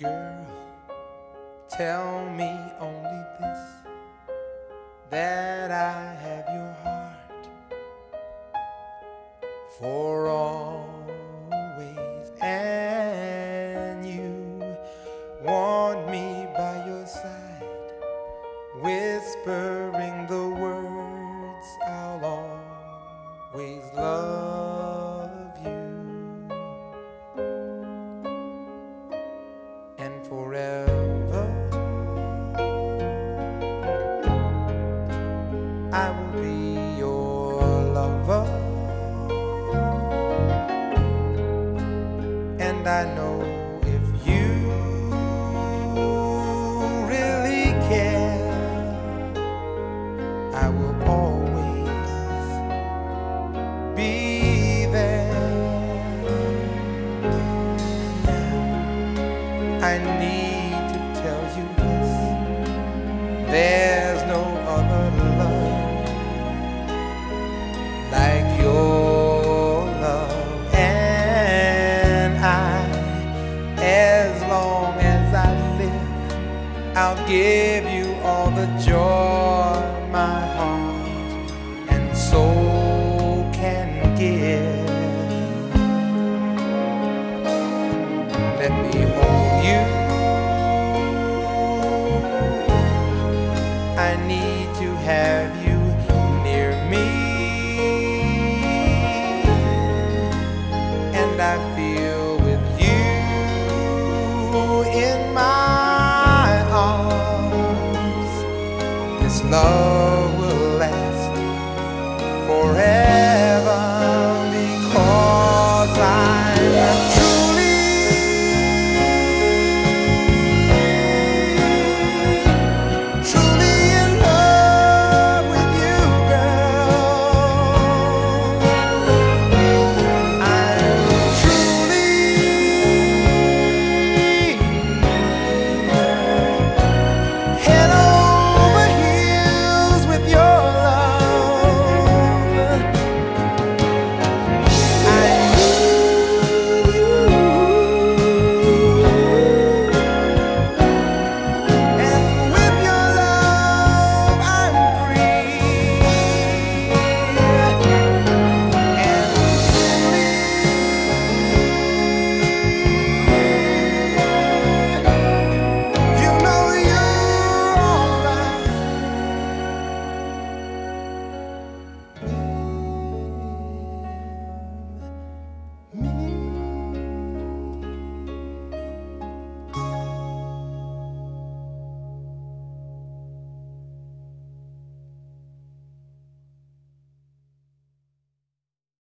Girl, tell me only this that I have your heart for always, and you want me by your side, whispering the words I'll always love and I know if you really care I will always be there. Now I need I'll give you all the joy This love will last forever.